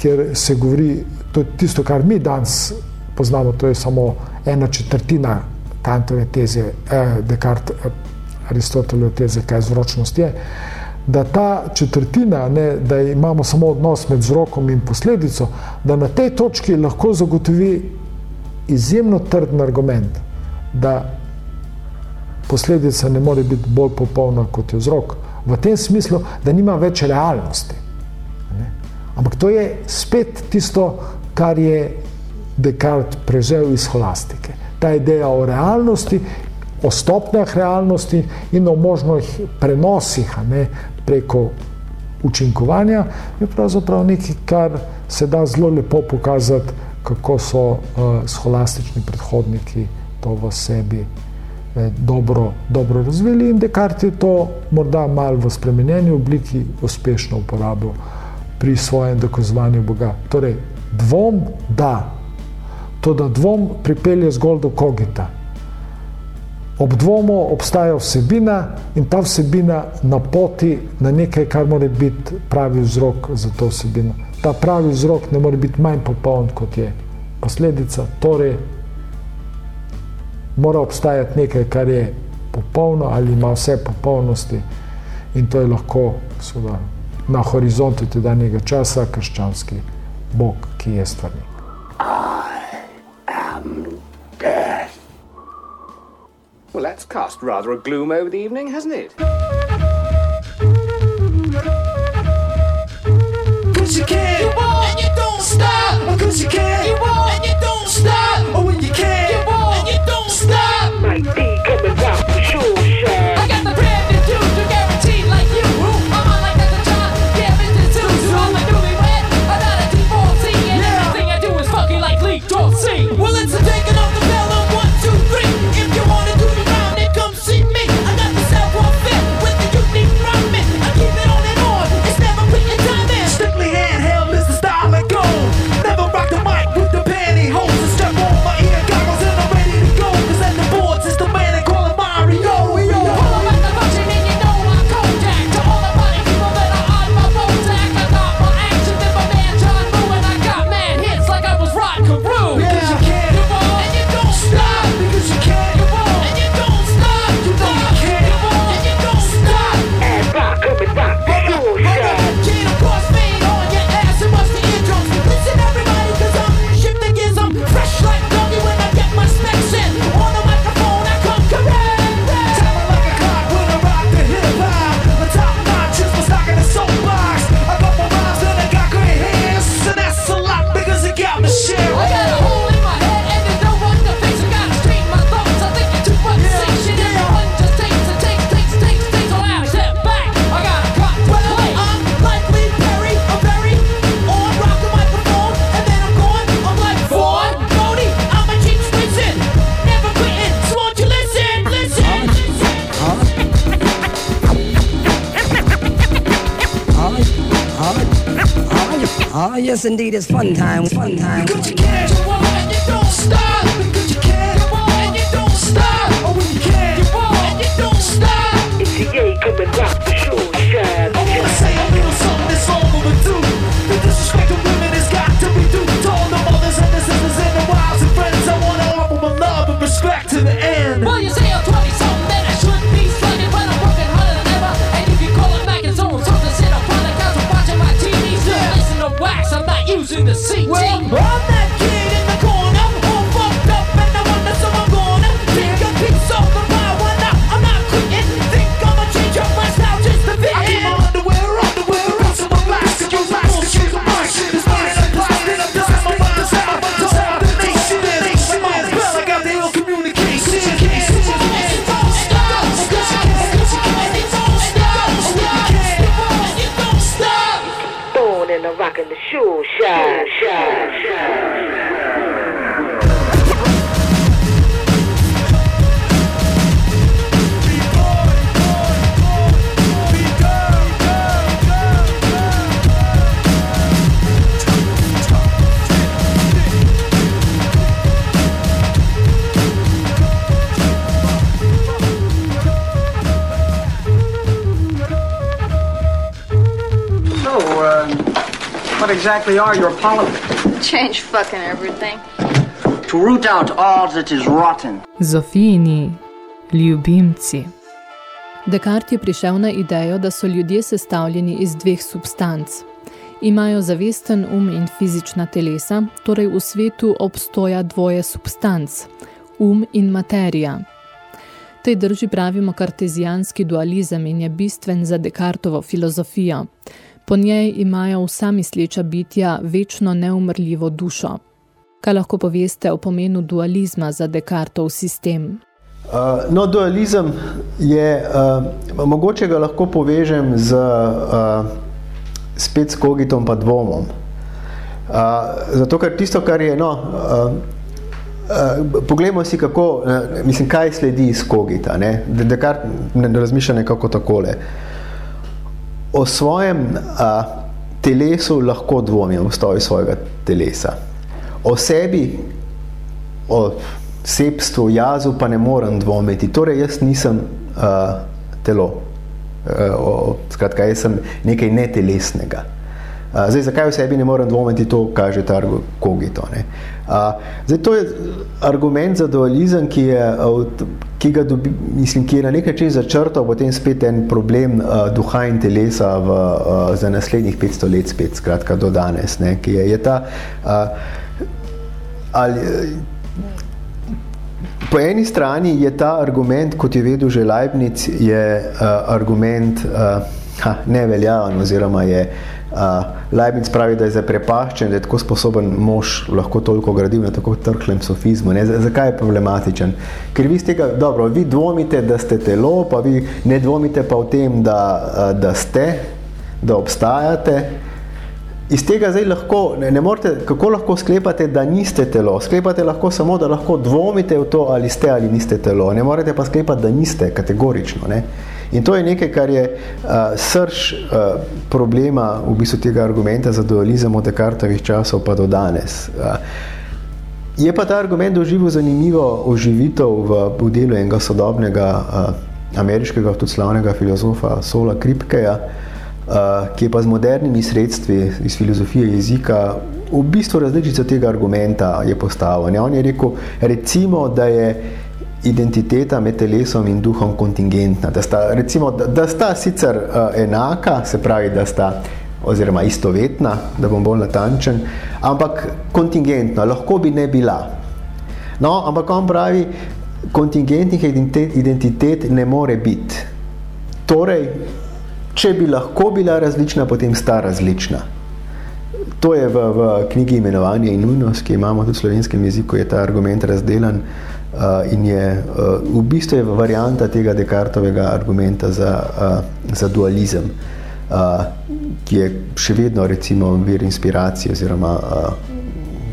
kjer se govori, to je tisto, kar mi danes poznamo, to je samo ena četrtina Kantove teze, eh, Descartes, eh, Aristotelove teze, kaj vzročnost je, da ta četrtina, ne, da imamo samo odnos med vzrokom in posledico, da na tej točki lahko zagotovi izjemno trden argument, da posledica ne more biti bolj popolna kot je vzrok. V tem smislu, da nima več realnosti. To je spet tisto, kar je Descartes prežel iz holastike. Ta ideja o realnosti, o stopnjah realnosti in o možnih prenosih ne, preko učinkovanja, je pravzaprav nekaj, kar se da zelo lepo pokazati, kako so uh, scholastični predhodniki to v sebi eh, dobro, dobro razvili in Descartes je to morda malo v spremenjeni obliki uspešno uporabil pri svojem dokazovanju Boga. Torej, dvom da, to da dvom pripelje zgolj do kogita. Ob dvomu obstaja vsebina in ta vsebina napoti na nekaj, kar mora biti pravi vzrok za to vsebino. Ta pravi vzrok ne more biti manj popoln, kot je posledica. Torej, mora obstajati nekaj, kar je popolno ali ima vse popolnosti in to je lahko seveda, na horizontu tedanjega časa krščanski Bog, ki je stvarnik. Well, that's cast rather a gloom over the evening, hasn't it? Cause you can, you won't, and you don't stop. Cause you can, you won't, and you yes, indeed, it's fun time. Fun time. Using the CT. Well, shine. Shine. Shine. Exactly are your politics? Change fucking everything. To root out all that is rotten. Zofijini, ljubimci. Descartes je prišel na idejo, da so ljudje sestavljeni iz dveh substanc. Imajo zavesten um in fizična telesa, torej v svetu obstoja dvoje substanc, um in materija. Tej drži pravimo kartezijanski dualizem in je bistven za Descartovo filozofijo. Po njej imajo vsa misleča bitja večno neumrljivo dušo. Kaj lahko poveste o pomenu dualizma za Descartov sistem? Uh, no, dualizem je, uh, mogoče ga lahko povežem z uh, spet s kogitom pa dvomom. Uh, zato, ker tisto, kar je, no, uh, uh, poglejmo si, kako, uh, mislim, kaj sledi iz kogita, ne? Descartes ne, razmišlja nekako takole. O svojem uh, telesu lahko dvomim, obstoju svojega telesa. O sebi, o sepstvu, jazu pa ne morem dvomiti. Torej, jaz nisem uh, telo. Uh, o, skratka, jaz sem nekaj netelesnega. Uh, zdaj, zakaj v sebi ne morem dvomiti, to kaže ta kogito. Ne? Zdaj, to je argument za dualizem, ki, je, ki, ga dobi, mislim, ki je na nek način začrtal potem spet en problem uh, duha in telesa v, uh, za naslednjih 500 let, spet skratka do danes. Ne? Ki je, je ta, uh, ali, Po eni strani je ta argument, kot je vedel že Leibniz, je uh, argument uh, ha, neveljaven oziroma je uh, Leibniz pravi, da je zaprepaščen, da je tako sposoben mož lahko toliko gradil na tako trhlem sofizmu. Ne? Zakaj je problematičen? Ker vi tega, dobro, vi dvomite, da ste telo, pa vi ne dvomite pa o tem, da, uh, da ste, da obstajate. Iz tega zdaj lahko, ne, ne morete, kako lahko sklepate, da niste telo? Sklepate lahko samo, da lahko dvomite v to, ali ste ali niste telo. Ne morete pa sklepati, da niste, kategorično. Ne? In to je nekaj, kar je uh, srž uh, problema v bistvu tega argumenta za dualizem od Descartovih časov pa do danes. Uh, je pa ta argument doživel zanimivo oživitev v, v delu enega sodobnega uh, ameriškega, tudi slavnega filozofa Sola Kripkeja, Uh, ki je pa z modernimi sredstvi iz filozofije jezika v bistvu različico tega argumenta je postavil. On je rekel, recimo, da je identiteta med telesom in duhom kontingentna, da sta, recimo, da, da sta sicer uh, enaka, se pravi, da sta oziroma istovetna, da bom bolj natančen, ampak kontingentna, lahko bi ne bila. No, ampak on pravi, kontingentnih identitet, identitet ne more biti. Torej, če bi lahko bila različna, potem sta različna. To je v, v knjigi Imenovanje in nujnost, ki imamo tudi v slovenskem jeziku, je ta argument razdelan uh, in je uh, v bistvu je varianta tega Descartovega argumenta za, uh, za dualizem, uh, ki je še vedno recimo vir inspiracije oziroma uh,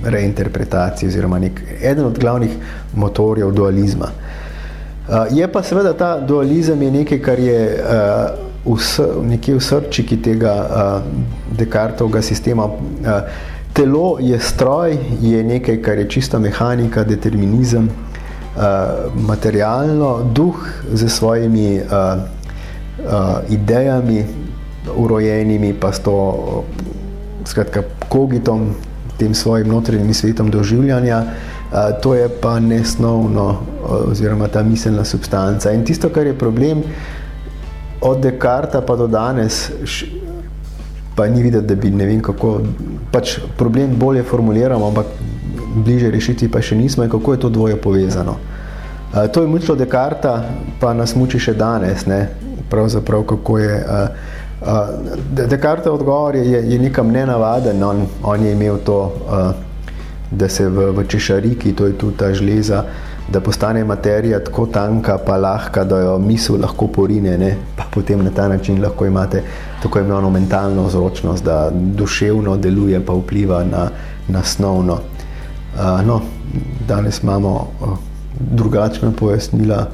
reinterpretacije oziroma nek, eden od glavnih motorjev dualizma. Uh, je pa seveda ta dualizem je nekaj, kar je uh, v, s- nekje v srčiki tega uh, Descartovega sistema. Uh, telo je stroj, je nekaj, kar je čista mehanika, determinizem, uh, materialno, duh z svojimi uh, uh, idejami, urojenimi, pa s to skratka, kogitom, tem svojim notranjim svetom doživljanja. Uh, to je pa nesnovno, oziroma ta miselna substanca. In tisto, kar je problem od Descarta pa do danes, pa ni videti, da bi ne vem kako, pač problem bolje formuliramo, ampak bliže rešiti pa še nismo, in kako je to dvoje povezano. Uh, to je mučilo Descarta, pa nas muči še danes, ne? pravzaprav kako je. Uh, uh, Descartov odgovor je, je, je nekam nenavaden, on, on je imel to, uh, da se v, v češariki, to je tudi ta žleza, da postane materija tako tanka pa lahka, da jo misel lahko porine, ne? pa potem na ta način lahko imate tako imenovano mentalno vzročnost, da duševno deluje pa vpliva na, na snovno. No, danes imamo drugačna pojasnila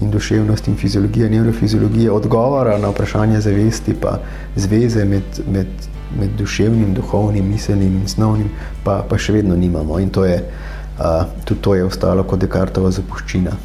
in duševnost in fiziologija, neurofiziologija, odgovora na vprašanje zavesti, pa zveze med, med, med duševnim, duhovnim, miselnim in snovnim, pa, pa še vedno nimamo. In to je, uh, tudi to je ostalo kot Descartova zapuščina.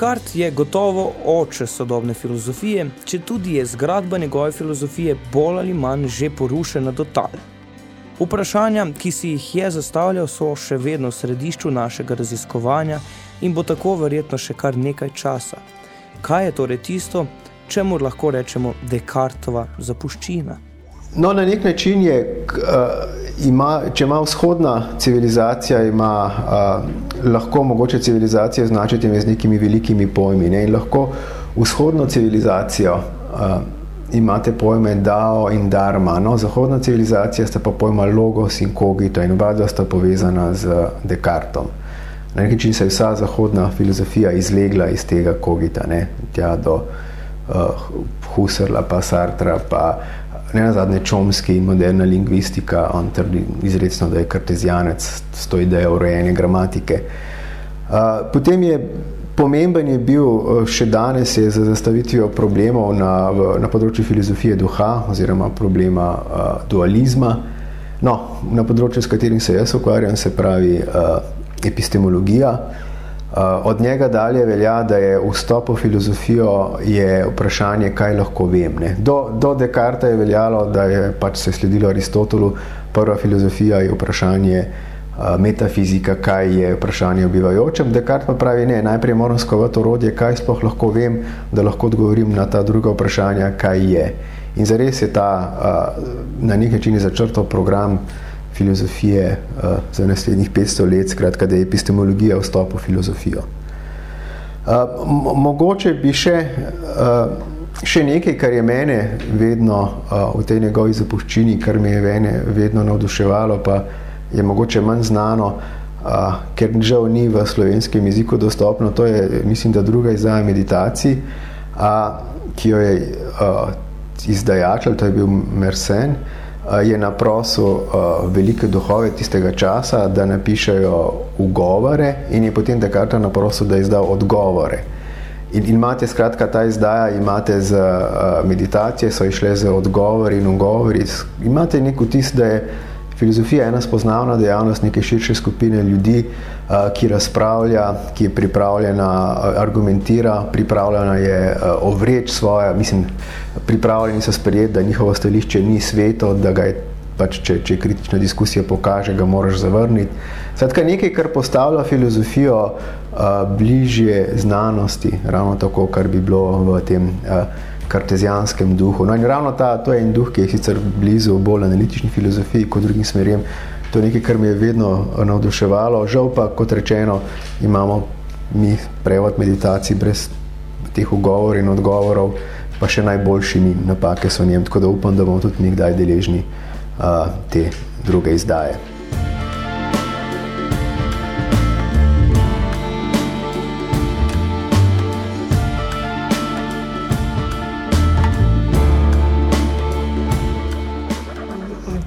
Descartes je gotovo oče sodobne filozofije, če tudi je zgradba njegove filozofije bolj ali manj že porušena do tal. Vprašanja, ki si jih je zastavljal, so še vedno v središču našega raziskovanja in bo tako verjetno še kar nekaj časa. Kaj je torej tisto, čemu lahko rečemo Descartova zapuščina? No, na nek način je, uh, ima, če ima vzhodna civilizacija, ima uh, lahko mogoče civilizacijo značiti z nekimi velikimi pojmi. Ne? In lahko vzhodno civilizacijo uh, imate pojme Dao in Dharma. No? Zahodna civilizacija sta pa pojma Logos in Kogito in oba dva sta povezana z Descartom. Na nek način se je vsa zahodna filozofija izlegla iz tega Kogita, ne? tja do uh, Husserla, pa Sartra, pa ne nazadnje Čomski in moderna lingvistika, on trdi izredno, da je kartezijanec s to idejo urejene gramatike. Potem je pomemben je bil uh, še danes je za zastavitvijo problemov na, na področju filozofije duha oziroma problema uh, dualizma. No, na področju, s katerim se jaz ukvarjam, se pravi uh, epistemologija. Uh, od njega dalje velja, da je vstop v filozofijo je vprašanje, kaj lahko vem. Ne. Do, do Descarta je veljalo, da je pač se sledilo Aristotelu, prva filozofija je vprašanje uh, metafizika, kaj je vprašanje o bivajočem. Descartes pa pravi, ne, najprej moram skovati orodje, kaj sploh lahko vem, da lahko odgovorim na ta druga vprašanja, kaj je. In zares je ta uh, na nek način začrtal program filozofije uh, za naslednjih 500 let, skratka, da je epistemologija vstop v filozofijo. Uh, mo- mogoče bi še, uh, še nekaj, kar je mene vedno uh, v tej njegovi zapuščini, kar me je vene vedno navduševalo, pa je mogoče manj znano, uh, ker žal ni v slovenskem jeziku dostopno, to je, mislim, da druga izdaja meditacij, uh, ki jo je uh, izdajatelj, to je bil Mersen, uh, je naprosil velike duhove tistega časa, da napišejo ugovore in je potem Descartes naprosil, da je izdal odgovore. In, in imate skratka ta izdaja, imate z meditacije, so išle z odgovori in ugovori. Imate nek vtis, da je filozofija ena spoznavna dejavnost neke širše skupine ljudi, uh, ki razpravlja, ki je pripravljena, uh, argumentira, pripravljena je uh, ovreč svoje, mislim, pripravljeni so sprejeti, da njihovo stališče ni sveto, da ga je pač, če, če kritična diskusija pokaže, ga moraš zavrniti. Skratka, nekaj, kar postavlja filozofijo uh, bližje znanosti, ravno tako, kar bi bilo v tem uh, kartezijanskem duhu. No in ravno ta, to je en duh, ki je sicer blizu bolj analitični filozofiji kot drugim smerjem. To je nekaj, kar me je vedno navduševalo. Žal pa, kot rečeno, imamo mi prevod meditacij brez teh ugovorov in odgovorov, pa še najboljši ni, napake so njem, tako da upam, da bomo tudi mi kdaj deležni uh, te druge izdaje.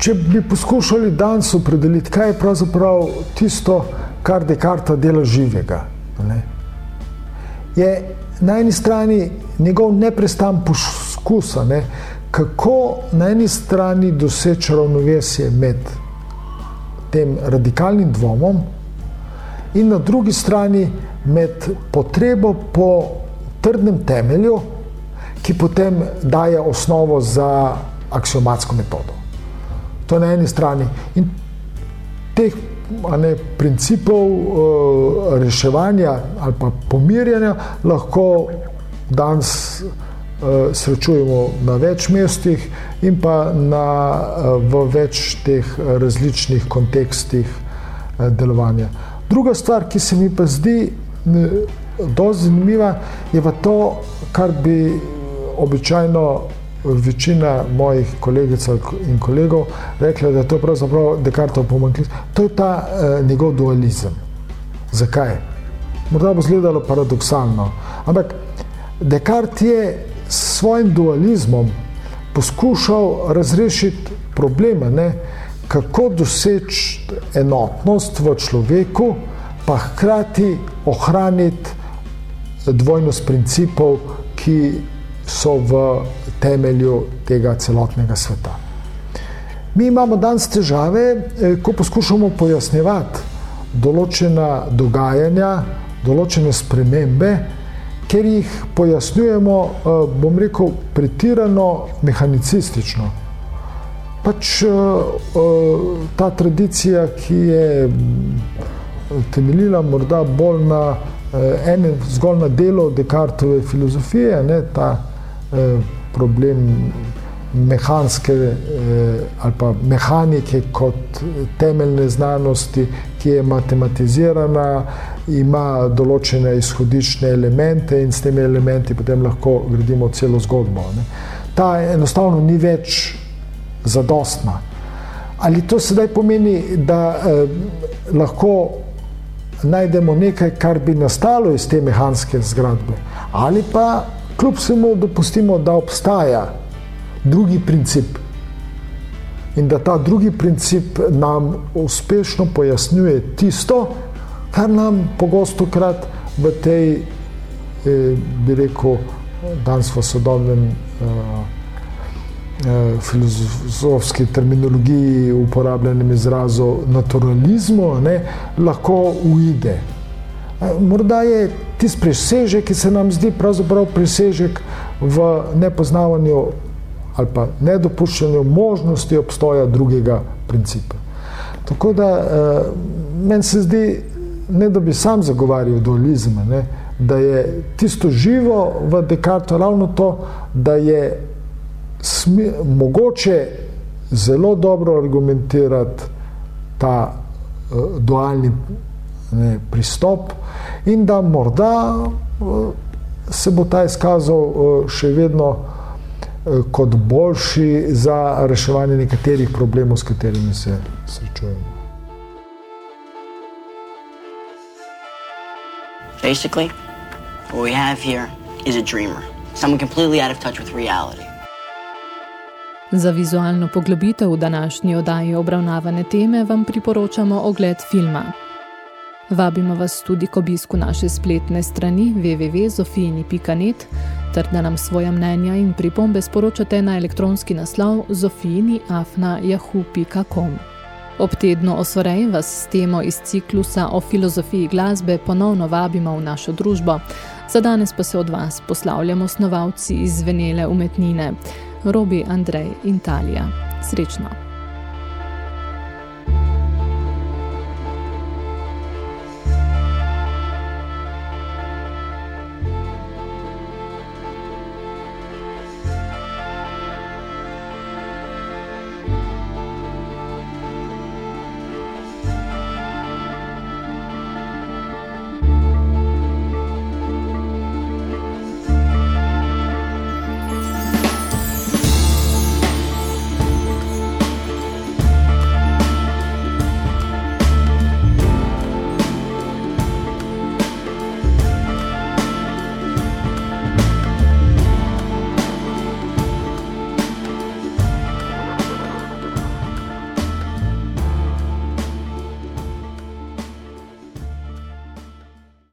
Če bi poskušali danes opredeliti, kaj je pravzaprav tisto, kar Descartes dela živega, ne? je na eni strani njegov neprestan poskus, ne? kako na eni strani doseči ravnovesje med tem radikalnim dvomom in na drugi strani med potrebo po trdnem temelju, ki potem daje osnovo za aksiomatsko metodo. To na eni strani. In teh ne, principov uh, reševanja ali pa pomirjanja lahko danes uh, srečujemo na več mestih in pa na, uh, v več teh različnih kontekstih uh, delovanja. Druga stvar, ki se mi pa zdi dosti zanimiva, je pa to, kar bi običajno večina mojih kolegic in kolegov rekla, da je to pravzaprav Descartov pomankljivost. To je ta uh, njegov dualizem. Zakaj? Morda bo izgledalo paradoksalno, ampak Descartes je s svojim dualizmom poskušal razrešiti probleme, ne? kako doseči enotnost v človeku, pa hkrati ohraniti dvojnost principov, ki so v temelju tega celotnega sveta. Mi imamo danes težave, ko poskušamo pojasnjevati določena dogajanja, določene spremembe, ker jih pojasnjujemo, bom rekel, pretirano mehanicistično. Pač ta tradicija, ki je temeljila morda bolj na enem zgolj na delu Descartove filozofije, ne, ta problem mehanske ali pa mehanike kot temeljne znanosti, ki je matematizirana, ima določene izhodišne elemente in s temi elementi potem lahko gradimo celo zgodbo. Ne. Ta enostavno ni več zadostna. Ali to sedaj pomeni, da eh, lahko najdemo nekaj, kar bi nastalo iz te mehanske zgradbe, ali pa kljub vsemu dopustimo, da obstaja drugi princip in da ta drugi princip nam uspešno pojasnjuje tisto, kar nam pogosto krat v tej, eh, bi rekel, danes v sodobnem eh, eh, filozofski terminologiji uporabljenem izrazu naturalizmu, ne, lahko uide. Morda je tisti presežek, ki se nam zdi pravzaprav presežek v nepoznavanju ali pa nedopuščanju možnosti obstoja drugega principa. Tako da eh, meni se zdi, ne da bi sam zagovarjal dualizem, ne, da je tisto živo v Descartesu ravno to, da je smi, mogoče zelo dobro argumentirati ta eh, dualni ne, pristop in da morda se bo ta izkazal še vedno kot boljši za reševanje nekaterih problemov, s katerimi se srečujemo. Basically, what we have here is a dreamer, someone completely out of touch with reality. Za vizualno poglobitev v današnji oddaji obravnavane teme vam priporočamo ogled filma Vabimo vas tudi k obisku naše spletne strani www.zofijini.net ter da nam svoja mnenja in pripombe sporočate na elektronski naslov zofijini.afna.yahoo.com. Ob tednu Osorej vas s temo iz ciklusa o filozofiji glasbe ponovno vabimo v našo družbo. Za danes pa se od vas poslavljamo snovalci iz venele umetnine, Robi, Andrej in Talija. Srečno!